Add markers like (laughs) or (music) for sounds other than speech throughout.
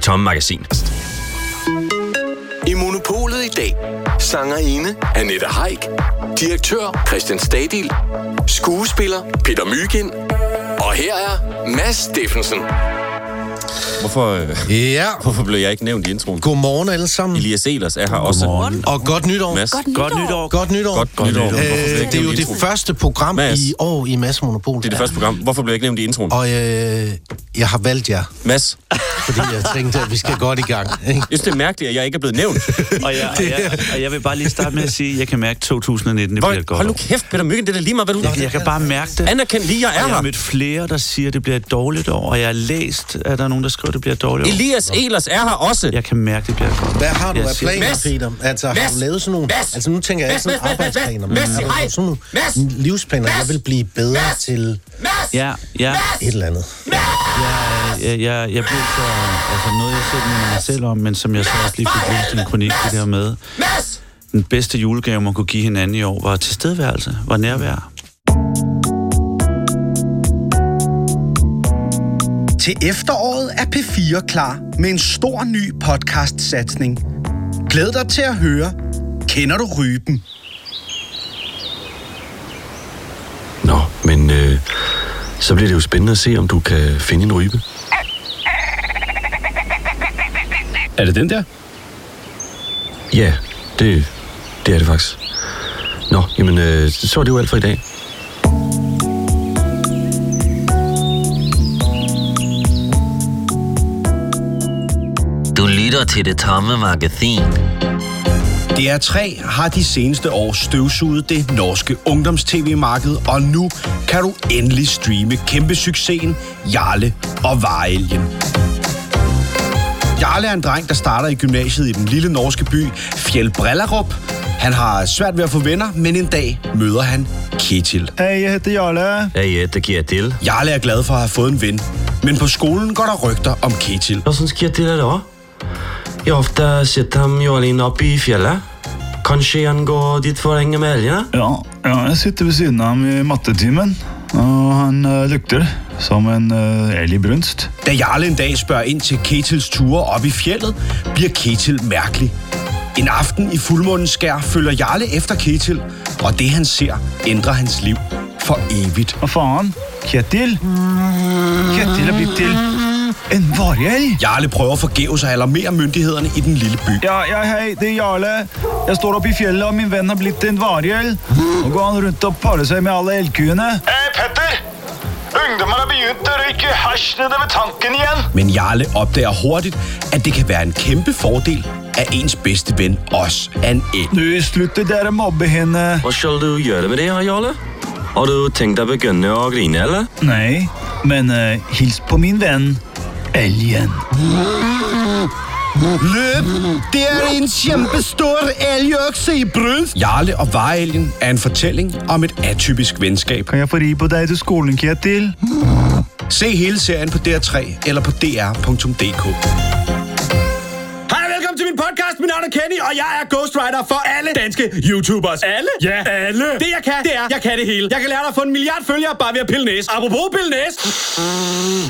Det Tomme Magasin. I Monopolet i dag. Sangerinde Annette Heik. Direktør Christian Stadil. Skuespiller Peter Mygind. Og her er Mads Steffensen. Hvorfor, øh, Ja, (laughs) hvorfor blev jeg ikke nævnt i introen? godmorgen alle sammen. Elias Elers er her også. Og godt nytår. Mads. Godt nytår. Godt nytår. Godt nytår. Godt, godt nytår. Øh, det er jo det første program Mads. i år i Mads Monopol. Det er det første program. Hvorfor blev jeg ikke nævnt i introen? Og øh, jeg har valgt jer, Mads, (laughs) fordi jeg tænkte, at vi skal godt i gang. Ikke? jeg synes, det er mærkeligt, at jeg ikke er blevet nævnt. Og jeg, og, jeg, og jeg vil bare lige starte med at sige, at jeg kan mærke, at 2019 det bliver et Hvor, godt hold nu kæft, Peter Myggen, det er lige meget, hvad du... Jeg, jeg kan bare mærke det. Anerkend lige, jeg er Og jeg har her. mødt flere, der siger, at det bliver et dårligt år, og jeg har læst, at der er nogen, der skriver, at det bliver et dårligt år. Elias Elers er her også. Jeg kan mærke, at det bliver et godt år. Hvad har du af planer, Mads! Peter? Altså, har du lavet sådan nogle... Mads! Altså, nu tænker jeg sådan arbejdsplaner, men har du sådan nogle livsplaner, jeg vil blive bedre til Ja, ja. et eller andet? Jeg, jeg, jeg, jeg blev så... Altså noget, jeg selv mener mig selv om, men som jeg så også lige fik læst i en kronik, det der med. Den bedste julegave, man kunne give hinanden i år, var tilstedeværelse, var nærvær. Til efteråret er P4 klar med en stor ny podcast-satsning. Glæd dig til at høre Kender du ryben? Nå, men øh, så bliver det jo spændende at se, om du kan finde en rybe. Er det den der? Ja, det, det er det faktisk. Nå, jamen, øh, så er det jo alt for i dag. Du lytter til det tomme magasin. DR3 har de seneste år støvsuget det norske ungdoms-tv-marked, og nu kan du endelig streame kæmpe succesen Jarle og Varelgen. Jarle er en dreng, der starter i gymnasiet i den lille norske by Fjellbrellerup. Han har svært ved at få venner, men en dag møder han Ketil. Hej, jeg heter Jarle. Ja, ja, det giver til. Jarle er glad for at have fået en ven, men på skolen går der rygter om Ketil. Hvordan skal jeg til det? Jeg har ofte set ham jo alene oppe i fjellet. Kanskje han går dit for å henge med elgene? Ja, ja, jeg sitter ved siden av ham i mattetimen, og han uh, lukter som en i brunst. Da Jarle en dag spørger ind til Ketils ture op i fjellet, bliver Ketil mærkelig. En aften i fuldmånens skær følger Jarle efter Ketil, og det han ser ændrer hans liv for evigt. Hva faen? Ketil? Ketil er blitt til en varelg. Jarle prøver forgæves at alarmere myndighederne i den lille by. Ja, ja, hei, det er Jarle. Jeg står oppe i fjellet, og min venn har blitt en varelg. Nå går han rundt og parer seg med alle elgkuene. Hei, Petter! Ungdommer har begynt å røyke hasj nede ved tanken igjen. Men Jarle opdager hurtigt, at det kan være en kæmpe fordel, at ens bedste ven også er en elg. Du, slutt det der mobbe henne. Hva skal du gjøre med det, Jarle? Har du tenkt deg å begynne å grine, eller? Nei, men uh, hils på min venn, elgen. Løb! Det er en kæmpestor elgøkse i brunst! Jarle og Varelgen er en fortælling om et atypisk venskab. Kan jeg få ri på deg til skolen, Ketil? Se hele serien på DR3 eller på dr.dk. Hej og velkommen til min podcast. Navn er Kenny, og jeg er ghostwriter for alle danske YouTubers. Alle? Ja, alle. Det jeg kan, det er, jeg kan det hele. Jeg kan lære dig at få en milliard følgere bare ved at pille næse. Apropos pille.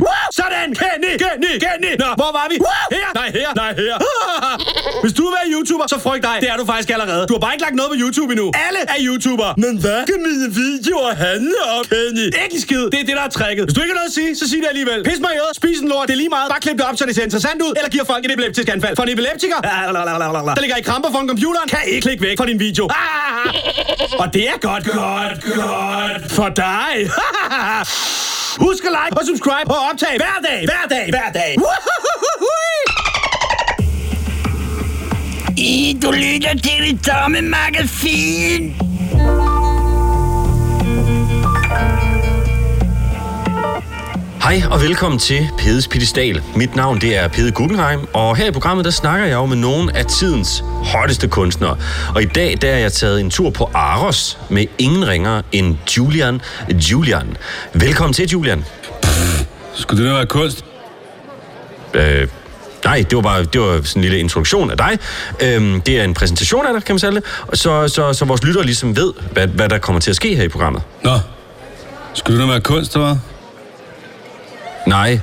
Woo! Sådan, Kenny, Kenny, Kenny. Nå, hvor var vi? Her? Nej, her. Nej, her. Hvis du vil være YouTuber, så frygt dig. Det er du faktisk allerede. Du har bare ikke lagt noget på YouTube endnu. Alle er YouTuber. Men hvad kan mine videoer handle om, Kenny? Ikke skid. Det er det, der er tricket. Hvis du ikke har noget at sige, så sig det alligevel. Pis mig i øret, spis en lort. Det er lige meget. Bare klip det op, så det ser interessant ud. Eller giver folk et epileptisk anfald. For en epileptiker, der ligger i kramper foran computeren, kan ikke klikke væk fra din video. Og det er godt, godt, godt for dig. (laughs) Husk at like og subscribe og optag hver dag, hver dag, hver dag. I, du lytter til det tomme magasin. Hej og velkommen til Pedes Pedestal. Mit navn det er Pede Guggenheim, og her i programmet der snakker jeg jo med nogle af tidens hotteste kunstnere. Og i dag der er jeg taget en tur på Aros med ingen ringer end Julian Julian. Velkommen til, Julian. Skulle det da være kunst? Øh, nej, det var bare det var sådan en lille introduktion af dig. Øhm, det er en præsentation af dig, kan man sige det. Og Så, så, så vores lyttere ligesom ved, hvad, hvad der kommer til at ske her i programmet. Nå, skulle det da være kunst, eller? Nej,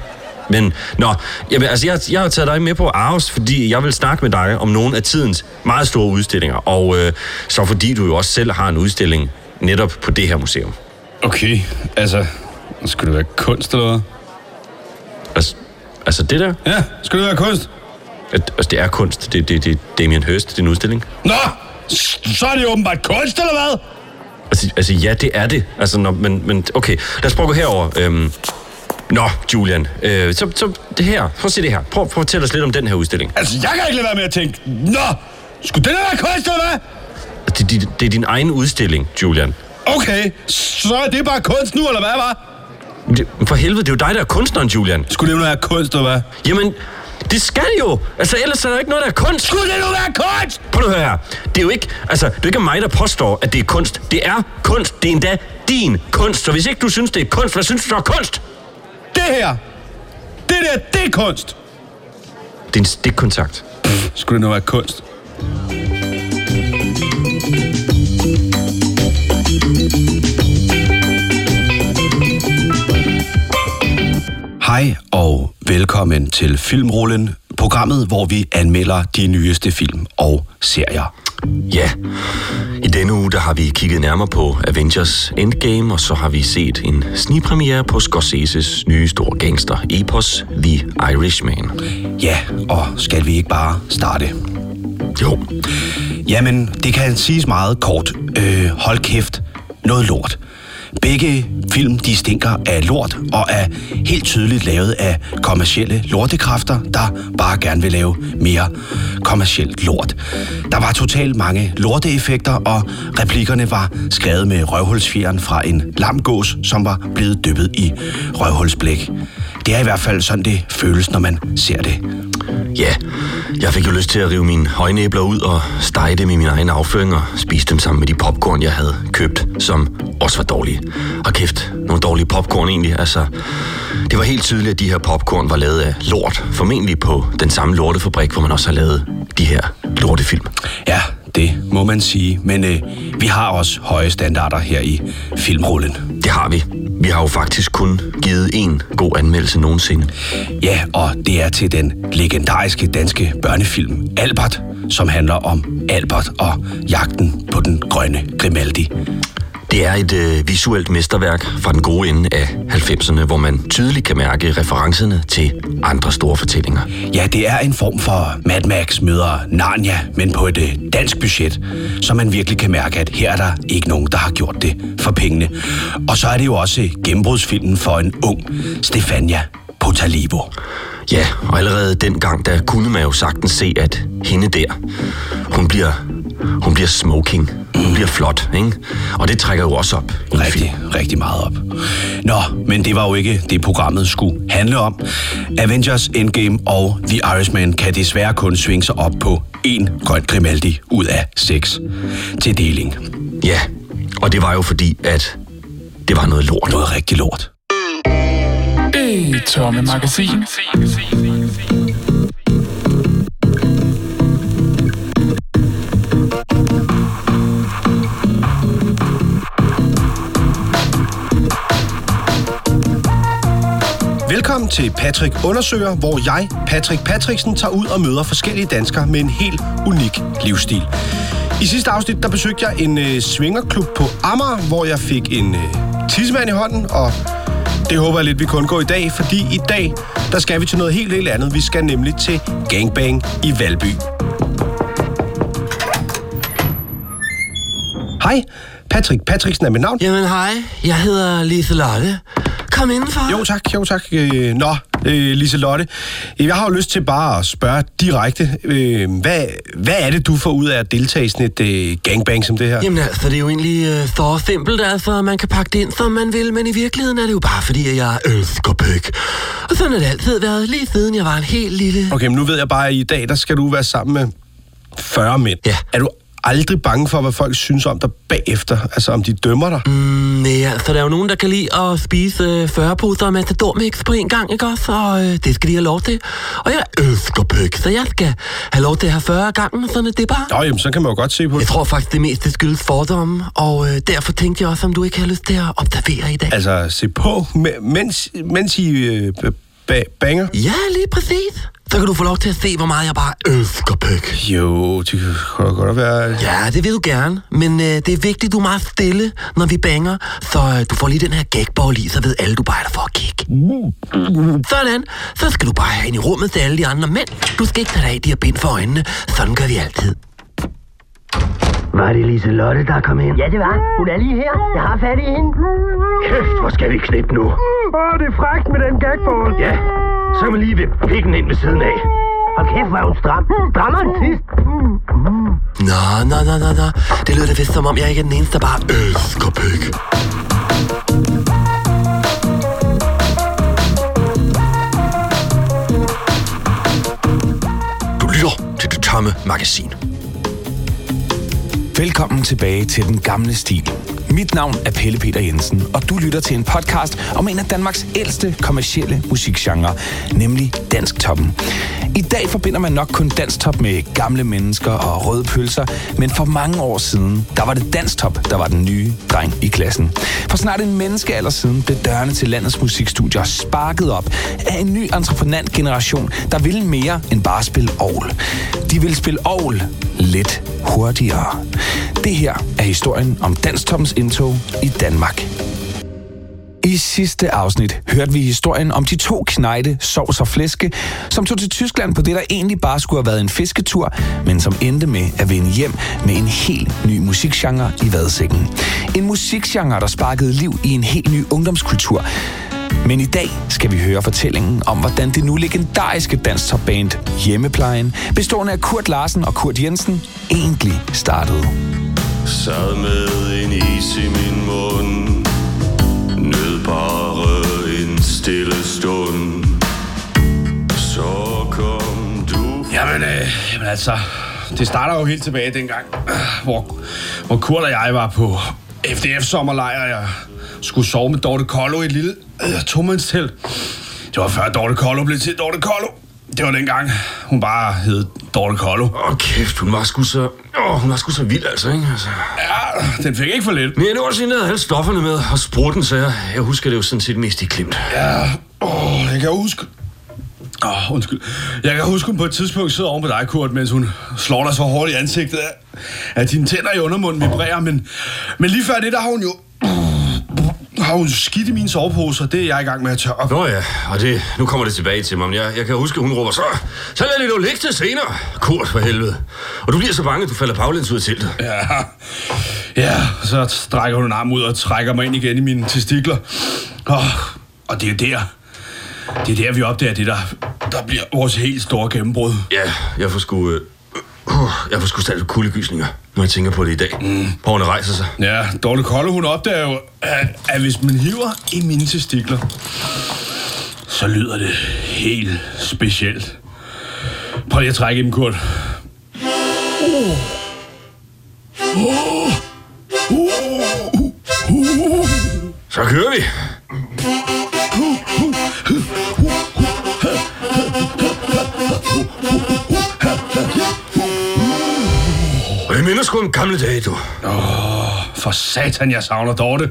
Men, nå, jeg, altså, jeg, jeg har taget dig med på Aarhus, fordi jeg vil snakke med dig om nogle af tidens meget store udstillinger. Og øh, så fordi du jo også selv har en udstilling netop på det her museum. Okay, altså... Skulle det være kunst eller hvad? Altså, altså det der, Ja, skulle det være kunst? altså det er kunst. Det, det, det er Damien Hirst, det er en udstilling. Nå, så er det åbenbart kunst, eller hvad? Altså, altså ja, det er det. Altså, når, men, men okay, lad os prøve at gå herover. Øhm, nå, Julian, øh, så, så det her. Prøv at se det her. Prøv, prøv at fortælle os lidt om den her udstilling. Altså, jeg kan ikke lade være med at tænke, Nå, skulle være kunst, eller hvad? Det, det, det er din egen udstilling, Julian. Okay, så er det bare kunst nu, eller hvad, var? Det, for helvede, det er jo dig, der er kunstneren, Julian. Skulle det nu være kunst, eller hvad? Jamen, det skal det jo. Altså, ellers er der ikke noget, der er kunst. Skulle det nu være kunst? Prøv nu at høre her. Det er jo ikke, altså, det er jo ikke mig, der påstår, at det er kunst. Det er kunst. Det er endda din kunst. Så hvis ikke du synes, det er kunst, hvad synes du så er kunst? Det her, det der, det er kunst. Det er en stikkontakt. Skulle det nu være kunst? Hej og velkommen til Filmrullen, programmet, hvor vi anmelder de nyeste film og serier. Ja, i denne uge der har vi kigget nærmere på Avengers Endgame, og så har vi set en snigpremiere på Scorseses nye store gangster epos, The Irishman. Ja, og skal vi ikke bare starte? Jo, Jamen, det kan siges meget kort. Øh, hold kæft. Noget lort. Begge film, de stinker af lort og er helt tydeligt lavet af kommercielle lortekræfter, der bare gerne vil lave mere kommercielt lort. Der var totalt mange lorteeffekter, og replikkerne var skrevet med røvhulsfjeren fra en lamgås, som var blevet dyppet i røvhulsblæk. Det er i hvert fald sådan, det føles, når man ser det ja, jeg fik jo lyst til at rive mine højnæbler ud og stege dem i min egen afføring og spise dem sammen med de popcorn, jeg havde købt, som også var dårlige. Og kæft, nogle dårlige popcorn egentlig. Altså, det var helt tydeligt, at de her popcorn var lavet af lort. Formentlig på den samme lortefabrik, hvor man også har lavet de her lortefilm. Ja, det må man sige. Men øh, vi har også høje standarder her i filmrullen. Det har vi. Vi har jo faktisk kun givet én god anmeldelse nogensinde. Ja, og det er til den legendariske danske børnefilm Albert, som handler om Albert og jagten på den grønne Grimaldi. Det er et øh, visuelt mesterværk fra den gode ende af 90'erne, hvor man tydeligt kan mærke referencerne til andre store fortællinger. Ja, det er en form for Mad Max møder Narnia, men på et øh, dansk budget, så man virkelig kan mærke, at her er der ikke nogen, der har gjort det for pengene. Og så er det jo også gennembrudsfilmen for en ung Stefania Potalivo. Ja, og allerede dengang, der kunne man jo sagtens se, at hende der, hun bliver, hun bliver smoking. Hun bliver flot, ikke? Og det trækker jo også op. Rigtig, rigtig meget op. Nå, men det var jo ikke det, programmet skulle handle om. Avengers Endgame og The Irishman kan desværre kun svinge sig op på én grøn Grimaldi ud af seks til deling. Ja, og det var jo fordi, at det var noget lort. Noget rigtig lort. Det tomme magasin. Velkommen til Patrick Undersøger, hvor jeg, Patrick Patricksen, tager ud og møder forskellige danskere med en helt unik livsstil. I sidste afsnit, der besøgte jeg en øh, svingerklub på Amager, hvor jeg fik en øh, tidsmand i hånden, og det håber jeg lidt, vi kan undgå i dag, fordi i dag, der skal vi til noget helt, helt andet. Vi skal nemlig til Gangbang i Valby. Hej, Patrick Patricksen er mit navn. Jamen hej, jeg hedder Liselotte. Kom indenfor. Jo tak, jo tak. Øh, nå, øh, Liselotte, jeg har jo lyst til bare at spørge direkte. Øh, hvad, hvad er det, du får ud af at deltage i sådan et øh, gangbang som det her? Jamen altså, det er jo egentlig øh, så simpelt, altså. Man kan pakke det ind, som man vil, men i virkeligheden er det jo bare fordi, at jeg elsker pæk. Og sådan har det altid været, lige siden jeg var en helt lille... Okay, men nu ved jeg bare, at i dag, der skal du være sammen med 40 mænd. Ja. Er du aldrig bange for, hvad folk synes om dig bagefter? Altså, om de dømmer dig? Mm, nej, altså, der er jo nogen, der kan lide at spise øh, 40 poser matadormix på en gang, ikke også? Og øh, det skal de have lov til. Og jeg elsker pæk, så jeg skal have lov til at have 40 gangen, sådan er det bare. Nå, jamen, så kan man jo godt se på Jeg tror faktisk, det meste skyldes fordomme, og øh, derfor tænkte jeg også, om du ikke har lyst til at observere i dag. Altså, se på, me- mens, mens I øh, ba- banger? Ja, lige præcis. Så kan du få lov til at se, hvor meget jeg bare elsker pøk. Jo, det kan godt være... Ja, det vil du gerne. Men øh, det er vigtigt, du er meget stille, når vi banger. Så øh, du får lige den her gagball i, så ved alle, du bare er der for at kigge. Sådan. Så skal du bare have ind i rummet til alle de andre mænd. Du skal ikke tage dig af de her bind for øjnene. Sådan gør vi altid. Var det Lise Lotte, der kom ind? Ja, det var. Hun er lige her. Jeg har fat i hende. Kæft, hvor skal vi knippe nu? Åh, oh, det er frækt med den gagball. Ja, så kan man lige ved pikken ind ved siden af. Hold kæft, hvor er hun stram. Strammer en sidst. Nå, nå, nå, nå, nå. Det lyder da vist som om, jeg ikke er den eneste, der bare elsker pøk. Du lytter til det tomme magasin. Velkommen tilbage til den gamle stil. Mit navn er Pelle Peter Jensen, og du lytter til en podcast om en af Danmarks ældste kommercielle musikgenre, nemlig dansk toppen. I dag forbinder man nok kun danstop med gamle mennesker og røde pølser, men for mange år siden, der var det danstop, der var den nye dreng i klassen. For snart en menneskealder siden blev dørene til landets musikstudier sparket op af en ny entreprenant generation, der ville mere end bare spille ovl. De ville spille ovl lidt hurtigere. Det her er historien om danstoppens indtog i Danmark. I sidste afsnit hørte vi historien om de to knejte, sovs og flæske, som tog til Tyskland på det, der egentlig bare skulle have været en fisketur, men som endte med at vende hjem med en helt ny musikgenre i vadsækken. En musikgenre, der sparkede liv i en helt ny ungdomskultur. Men i dag skal vi høre fortællingen om, hvordan det nu legendariske dansktopband Hjemmeplejen, bestående af Kurt Larsen og Kurt Jensen, egentlig startede. Sad med en is i min mund bare en stille stund Så kom du Jamen, øh, jamen altså, det starter jo helt tilbage dengang, hvor, hvor Kurt og jeg var på FDF-sommerlejr. Jeg skulle sove med Dorte Kollo i et lille øh, tomandstelt. Det var før Dorte Kollo blev til Dorte Kollo. Det var dengang, hun bare hed Dorte Kollo. Åh, oh, kæft, hun var sgu så... Åh, hun var sgu så vild, altså, ikke? Altså. Ja, den fik ikke for lidt. Men det var sådan, at alle stofferne med, og sprutten, så jeg, jeg husker det jo sådan set mest i klimt. Ja, åh, jeg kan huske... Åh, undskyld. Jeg kan huske, hun på et tidspunkt sidder oven på dig, Kurt, mens hun slår dig så hårdt i ansigtet, at dine tænder i undermunden vibrerer, men, men lige før det, der har hun jo har hun skidt i mine sovepose, og det er jeg i gang med at tørre op. Nå ja, og det, nu kommer det tilbage til mig, men jeg, jeg kan huske, hun råber så, så lad det jo ligge til senere, Kurt for helvede. Og du bliver så bange, at du falder baglæns ud af teltet. Ja, ja, så strækker hun en arm ud og trækker mig ind igen i mine testikler. Og, og det er der, det er der, vi opdager det, der, der bliver vores helt store gennembrud. Ja, jeg får sgu... Øh, uh, jeg får sgu stadig kuldegysninger, når jeg tænker på det i dag. Mm. Hårene rejser sig. Ja, Dorte Kolde, hun opdager jo, at, at hvis man hiver i mine testikler, så lyder det helt specielt. Prøv lige at trække i dem, Kurt. Uh. Uh. Uh. Så kører vi. Minder sgu om gamle dage, du. Åh, oh, for satan, jeg savner Dorte.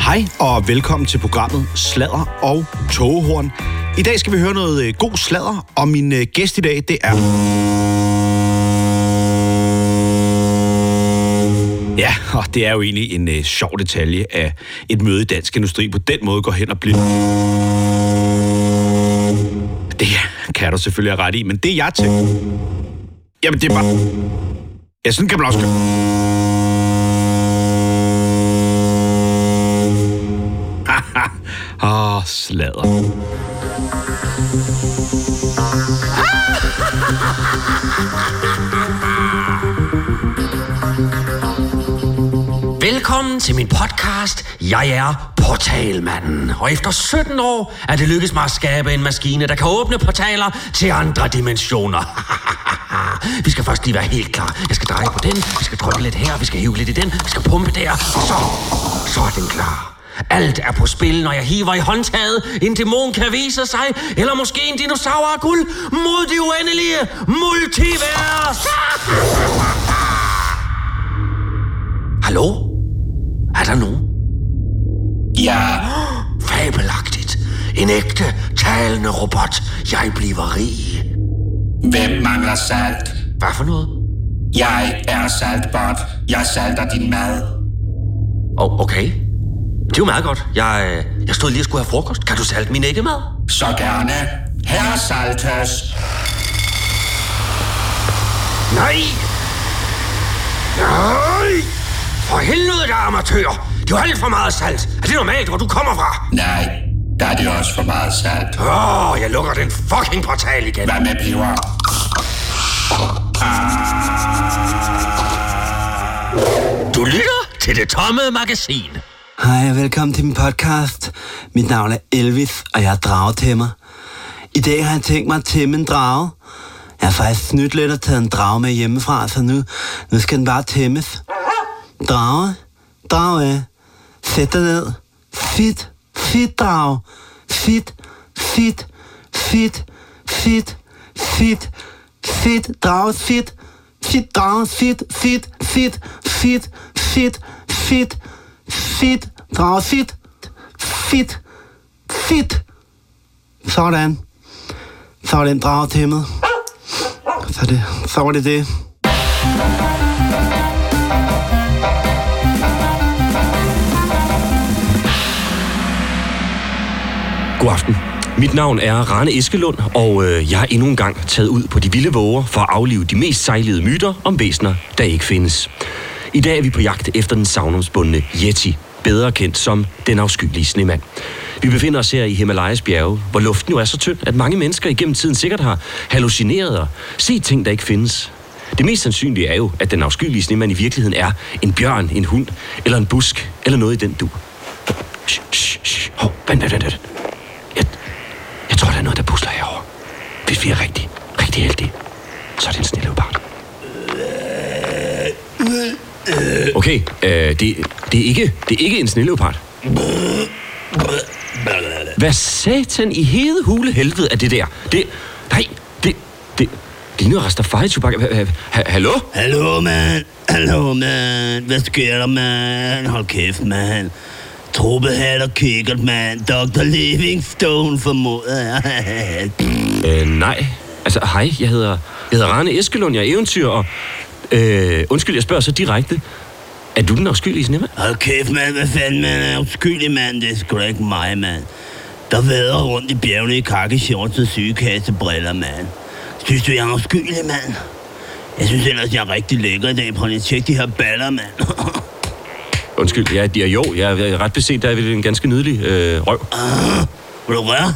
Hej og velkommen til programmet Sladder og Togehorn. I dag skal vi høre noget øh, god sladder, og min øh, gæst i dag, det er... Ja, og det er jo egentlig en øh, sjov detalje at et møde i dansk industri på den måde går hen og bliver... Det kan du selvfølgelig have ret i, men det er jeg til. Jamen, det er bare... Ja, sådan kan man også gøre. (laughs) Åh, oh, sladder. (laughs) Velkommen til min podcast. Jeg er Portalmanden. Og efter 17 år er det lykkedes mig at skabe en maskine, der kan åbne portaler til andre dimensioner. (laughs) vi skal først lige være helt klar. Jeg skal dreje på den, vi skal trykke lidt her, vi skal hive lidt i den, vi skal pumpe der, og så, så er den klar. Alt er på spil, når jeg hiver i håndtaget. En dæmon kan vise sig, eller måske en dinosaur af guld mod det uendelige multivers. (laughs) Hallo? Er der nogen? Ja. Fabelagtigt. En ægte, talende robot. Jeg bliver rig. Hvem mangler salt? Hvad for noget? Jeg er saltbot. Jeg salter din mad. Oh, okay. Det er jo meget godt. Jeg, øh, jeg stod lige og skulle have frokost. Kan du salte min æggemad? Så gerne. Her saltes. Nej! Nej! For helvede, der er amatør! Det er jo alt for meget salt. Er det normalt, hvor du kommer fra? Nej, der er det også for meget salt. Åh, oh, jeg lukker den fucking portal igen. Hvad med peber? Du lytter til det tomme magasin. Hej og velkommen til min podcast. Mit navn er Elvis, og jeg er dragetæmmer. I dag har jeg tænkt mig at tæmme en drage. Jeg har faktisk snydt lidt og taget en drage med hjemmefra, så nu, nu skal den bare tæmmes. Drage, drage, af, sæt dig ned. Fit, fit drage. Fit, fit, fit, fit, fit, fit, drage, fit. Fit, drage, fit, fit, fit, fit, fit, fit, fit, drage, fit, fit, fit. Sådan. Så er den drage tæmmet. Så, det, så var det det. God aften. Mit navn er Rane Eskelund, og øh, jeg er endnu en gang taget ud på de vilde våger for at aflive de mest sejlede myter om væsener, der ikke findes. I dag er vi på jagt efter den savnomsbundne Yeti, bedre kendt som den afskyelige snemand. Vi befinder os her i Himalayas bjerge, hvor luften jo er så tynd, at mange mennesker igennem tiden sikkert har hallucineret og set ting, der ikke findes. Det mest sandsynlige er jo, at den afskyelige snemand i virkeligheden er en bjørn, en hund eller en busk eller noget i den du. Shh, shh, shh. Hov, vent, vent, vent. Jeg, tror, der er noget, der pusler herovre. Hvis vi er rigtig, rigtig heldige, så er det en snille barn. Okay, øh, det, det, er ikke, det er ikke en snilleopard. Hvad satan i hede hule helvede er det der? Det, nej, det, det, det ligner Rastafari Chewbacca. Hva- hva- ha- Hallo? Hallo, mand. Hallo, mand. Hvad sker der, mand? Hold kæft, mand. Truppehat og kikkert, mand. Dr. Livingstone, formoder jeg. Øh, nej. Altså, hej, jeg hedder, jeg hedder Rane Eskelund, jeg er eventyr, og... Øh, undskyld, jeg spørger så direkte. Er du den afskyelige snemand? Hold kæft, mand. Hvad fanden, man er uskyldig, mand. Det er sgu da ikke mig, mand. Der vader rundt i bjergene i kakkeshorts og sygekassebriller, mand. Synes du, jeg er uskyldig, mand? Jeg synes ellers, jeg er rigtig lækker i dag. Prøv lige at tjekke de her baller, mand. (laughs) Undskyld, jeg, jeg, jo, jeg er ret beset, der er en ganske nydelig øh, røv. Vil du røre?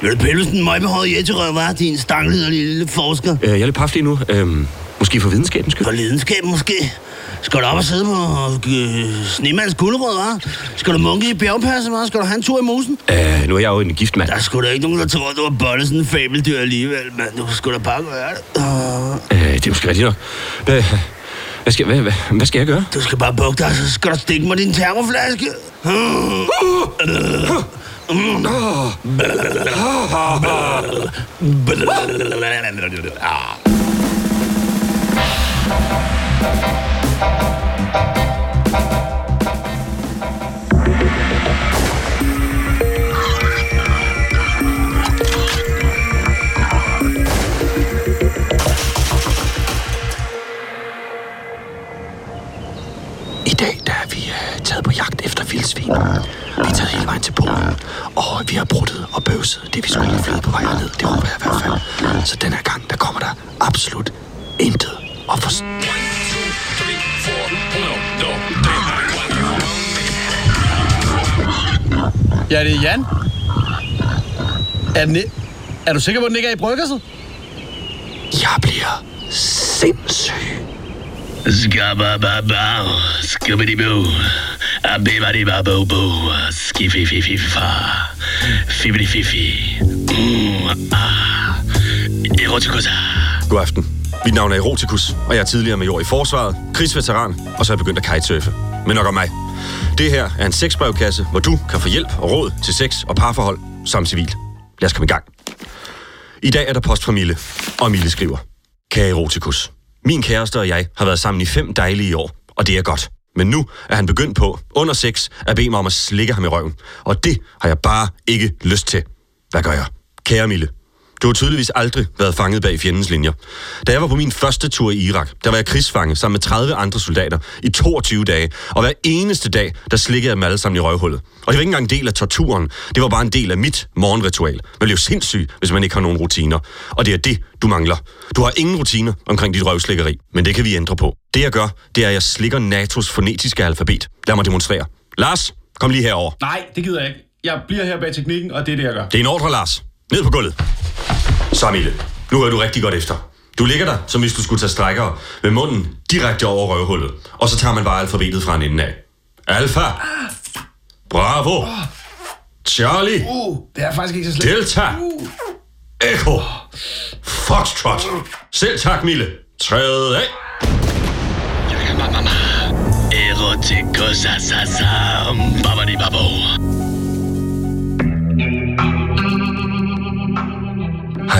Vil du pille sådan en møgbehåret jætterøv, hva'? Din stanglederlige lille forsker. Øh, jeg er lidt paf lige nu. Øh, måske for videnskabens skyld. For lidenskaben måske. Skal du op og sidde på øh, Snemands guldrød, hva'? Skal du munke i bjergpasset, hva'? Skal du have en tur i mosen? Øh, nu er jeg jo en gift mand. Der er sgu da ikke nogen, der tror, du har bollet sådan en fabeldyr alligevel, mand. Du skal da bare gøre det. Øh, det er måske rigtigt nok. Hvad, hvad, skal, hvad, hvad, hvad skal jeg gøre? Du skal bare bukke dig, så skal du stikke mig din termoflaske. I vildsvin. Vi er taget hele vejen til Polen, og vi har bruttet og bøvset. Det vi skulle have flyet på vej ned, det håber jeg i hvert fald. Så den her gang, der kommer der absolut intet at forstå. Ja, det er Jan. Er, den, i- er du sikker på, at den ikke er i bryggerset? Jeg bliver sindssyg. Skabababau, skubbidibu, abibadibabobo, skififififa, fifififi, mm, ah, erotikosa. God aften. Mit navn er Erotikus, og jeg er tidligere major i forsvaret, krigsveteran, og så er jeg begyndt at kitesurfe. Men nok om mig. Det her er en sexbrevkasse, hvor du kan få hjælp og råd til sex og parforhold som civil. Lad os komme i gang. I dag er der post fra Mille, og Mille skriver. Kære erotikus, min kæreste og jeg har været sammen i fem dejlige år, og det er godt. Men nu er han begyndt på, under sex, at bede mig om at slikke ham i røven. Og det har jeg bare ikke lyst til. Hvad gør jeg? Kære Mille, du har tydeligvis aldrig været fanget bag fjendens linjer. Da jeg var på min første tur i Irak, der var jeg krigsfange sammen med 30 andre soldater i 22 dage, og hver eneste dag, der slikkede jeg dem alle sammen i røvhullet. Og det var ikke engang en del af torturen, det var bare en del af mit morgenritual. Man bliver sindssyg, hvis man ikke har nogen rutiner. Og det er det, du mangler. Du har ingen rutiner omkring dit røvslikkeri, men det kan vi ændre på. Det jeg gør, det er, at jeg slikker NATO's fonetiske alfabet. Lad mig demonstrere. Lars, kom lige herover. Nej, det gider jeg ikke. Jeg bliver her bag teknikken, og det er det, jeg gør. Det er en ordre, Lars. Ned på gulvet. Så, Mille. Nu hører du rigtig godt efter. Du ligger der, som hvis du skulle tage strækkere, med munden direkte over røvhullet. Og så tager man bare alfabetet fra en ende af. Alfa. Bravo. Charlie. Uh, det er faktisk ikke så slemt. Delta. Echo. Foxtrot. Selv tak, Mille. Træet af. Erotico sa sa sa, babadi babo.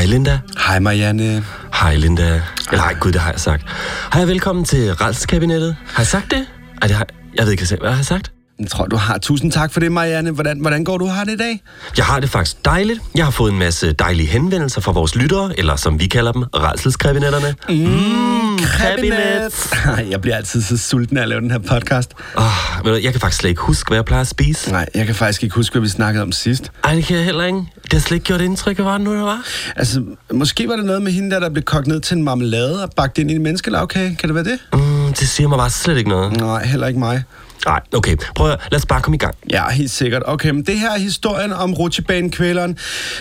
Hej Linda. Hej Marianne. Hej Linda. Eller hej, gud, det har jeg sagt. Hej, velkommen til Ralskabinettet. Har jeg sagt det? Ej, det har, jeg ved ikke, hvad har jeg sagt? Jeg tror, du har. Tusind tak for det, Marianne. Hvordan, hvordan går du har det i dag? Jeg har det faktisk dejligt. Jeg har fået en masse dejlige henvendelser fra vores lyttere, eller som vi kalder dem, Ralselskabinetterne. Mm, kabinet. (laughs) Jeg bliver altid så sulten af at lave den her podcast. Oh, ved du, jeg kan faktisk slet ikke huske, hvad jeg plejer at spise. Nej, jeg kan faktisk ikke huske, hvad vi snakkede om sidst. Ej, det kan jeg heller ikke. Det har slet ikke gjort indtryk, hvad var det nu, der var? Altså, måske var det noget med hende der, der blev kogt ned til en marmelade og bagt ind i en menneskelavkage. Kan det være det? Mm, det siger mig bare slet ikke noget. Nej, heller ikke mig. Nej, okay. Prøv at, lad os bare komme i gang. Ja, helt sikkert. Okay, men det her er historien om rutsjebanekvæleren.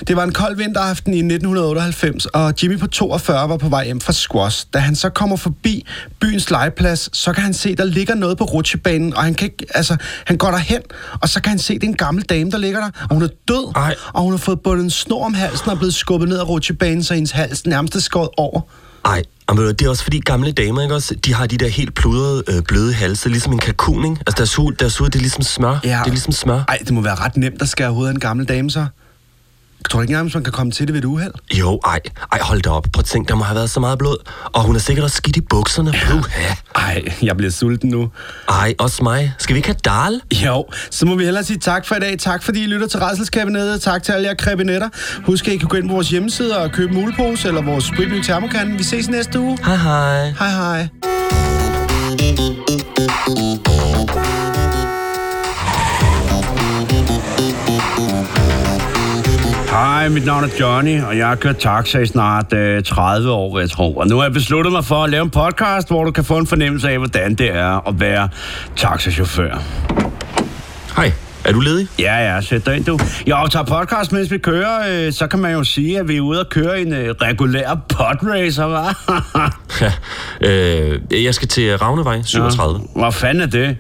Det var en kold vinteraften i 1998, og Jimmy på 42 var på vej hjem fra squash. Da han så kommer forbi byens legeplads, så kan han se, der ligger noget på rutsjebanen, og han, kan ikke, altså, han går derhen, og så kan han se, det er en gammel dame, der ligger der, og hun er død, Ej. og hun har fået bundet en snor om halsen og er blevet skubbet ned af rutsjebanen, så hendes hals nærmest er skåret over. Ej, du, det er også fordi gamle damer, ikke også? De har de der helt pludrede, øh, bløde halse, ligesom en kalkun, ikke? Altså deres hud, deres hud, det er ligesom smør. Ja. Det er ligesom smør. Ej, det må være ret nemt at skære hovedet af en gammel dame, så. Tror du ikke hvis man kan komme til det ved et uheld? Jo, ej, ej, hold da op. Prøv at tænke, der må have været så meget blod. Og hun er sikkert også skidt i bukserne. Puha. Ej, jeg bliver sulten nu. Ej, også mig. Skal vi ikke have dal? Jo, så må vi hellere sige tak for i dag. Tak fordi I lytter til Rædselskabinettet. Tak til alle jer krebinetter. Husk at I kan gå ind på vores hjemmeside og købe mulepose eller vores spritnye termokande. Vi ses næste uge. Hej hej. Hej hej. Hej, mit navn er Johnny, og jeg har kørt taxa i snart øh, 30 år, jeg tro. Og nu har jeg besluttet mig for at lave en podcast, hvor du kan få en fornemmelse af, hvordan det er at være taxachauffør. Hej, er du ledig? Ja, ja, sæt dig ind, du. Jeg optager podcast, mens vi kører, øh, så kan man jo sige, at vi er ude at køre en øh, regulær podracer, hva'? (laughs) Ja, øh, jeg skal til Ravnevej 37. Ja. Hvad fanden er det?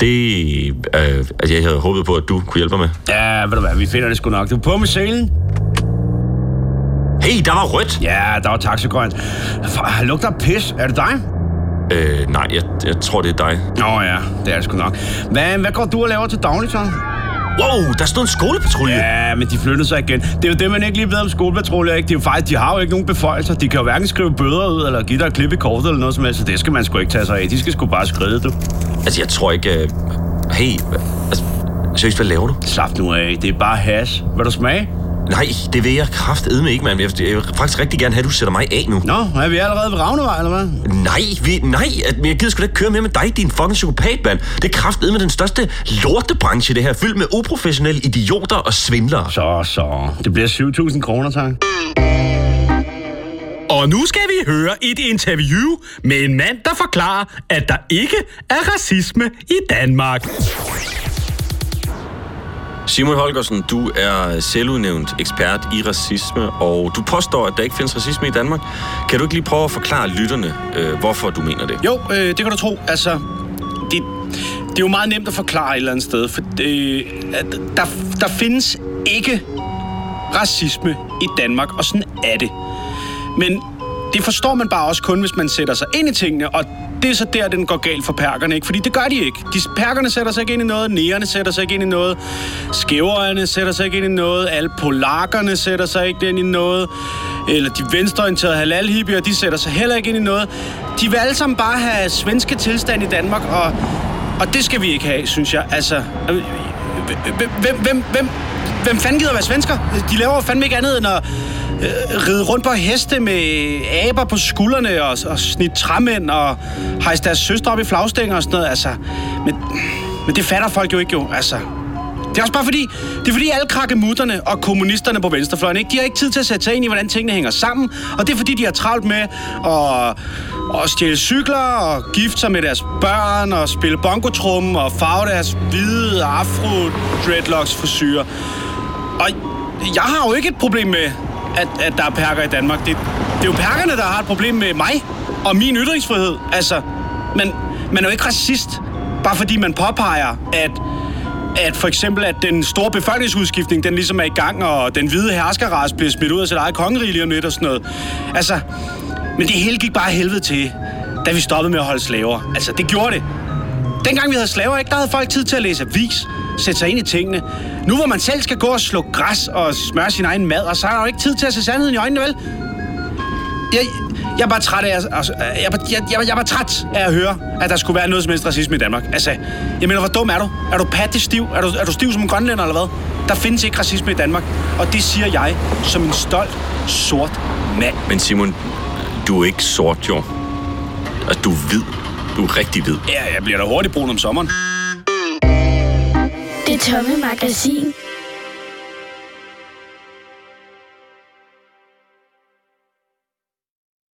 Det, øh, altså jeg havde håbet på, at du kunne hjælpe mig med. Ja, ved du hvad, vi finder det sgu nok. Du er på med selen? Hey, der var rødt! Ja, der var taxagrønt. F- Lugter pis. Er det dig? Øh, nej, jeg, jeg tror, det er dig. Nå ja, det er det sgu nok. Hvad, hvad går du og laver til daglig, så? Wow, der stod en skolepatrulje. Ja, men de flyttede sig igen. Det er jo det, man ikke lige ved om skolepatruljer, ikke? De, er jo faktisk, de har jo ikke nogen beføjelser. De kan jo hverken skrive bøder ud, eller give dig et klip i kortet, eller noget som helst. Så det skal man sgu ikke tage sig af. De skal sgu bare skride, du. Altså, jeg tror ikke... Øh... Hey, altså, seriøst, hvad laver du? Slap nu af. Det er bare hash. Vil du smage? Nej, det vil jeg kraftedme ikke, mand. Jeg, vil faktisk rigtig gerne have, at du sætter mig af nu. Nå, er vi allerede ved Ravnevej, eller hvad? Nej, vi, nej, at, men jeg gider sgu da ikke køre mere med dig, din fucking psykopat, mand. Det er kraftedme den største lortebranche, det her, fyldt med uprofessionelle idioter og svindlere. Så, så. Det bliver 7.000 kroner, tak. Og nu skal vi høre et interview med en mand, der forklarer, at der ikke er racisme i Danmark. Simon Holgersen, du er selvudnævnt ekspert i racisme, og du påstår, at der ikke findes racisme i Danmark. Kan du ikke lige prøve at forklare lytterne, øh, hvorfor du mener det? Jo, øh, det kan du tro. Altså, det, det er jo meget nemt at forklare et eller andet sted, for det, at der, der findes ikke racisme i Danmark, og sådan er det. Men det forstår man bare også kun, hvis man sætter sig ind i tingene, og det er så der, den går galt for perkerne, ikke? Fordi det gør de ikke. De perkerne sætter sig ikke ind i noget, nærerne sætter sig ikke ind i noget, skæverne sætter sig ikke ind i noget, alle polakkerne sætter sig ikke ind i noget, eller de venstreorienterede halal de sætter sig heller ikke ind i noget. De vil alle sammen bare have svenske tilstand i Danmark, og, og det skal vi ikke have, synes jeg. Altså, hvem, hvem, hvem, hvem, fanden gider være svensker? De laver fandme ikke andet end at øh, ride rundt på heste med aber på skuldrene og, og snit træmænd og hejse deres søstre op i flagstænger og sådan noget. Altså, men, men det fatter folk jo ikke jo. Altså, det er også bare fordi, det er fordi alle krakkemutterne og kommunisterne på venstrefløjen, ikke? de har ikke tid til at sætte sig ind i, hvordan tingene hænger sammen. Og det er fordi, de har travlt med at, at stjæle cykler og gifte sig med deres børn og spille bongotrum og farve deres hvide afro dreadlocks frisyrer. Og jeg har jo ikke et problem med, at, at der er perker i Danmark. Det, det er jo perkerne, der har et problem med mig og min ytringsfrihed. Altså, man, man er jo ikke racist, bare fordi man påpeger, at at for eksempel, at den store befolkningsudskiftning, den ligesom er i gang, og den hvide herskerras bliver smidt ud af sit eget kongerige lige om lidt og sådan noget. Altså, men det hele gik bare helvede til, da vi stoppede med at holde slaver. Altså, det gjorde det. Dengang vi havde slaver, ikke, der havde folk tid til at læse avis, sætte sig ind i tingene. Nu hvor man selv skal gå og slå græs og smøre sin egen mad, og så er der jo ikke tid til at se sandheden i øjnene, vel? Jeg, jeg er bare træt af, altså, jeg, er bare- jeg, jeg, jeg er bare træt af at høre, at der skulle være noget som helst racisme i Danmark. Altså, jeg mener, hvor dum er du? Er du patte stiv? Er du, er du stiv som en grønlænder, eller hvad? Der findes ikke racisme i Danmark, og det siger jeg som en stolt, sort mand. Men Simon, du er ikke sort, jo. Altså, du er hvid. Du er rigtig hvid. Ja, jeg bliver da hurtigt brun om sommeren. Det tomme magasin.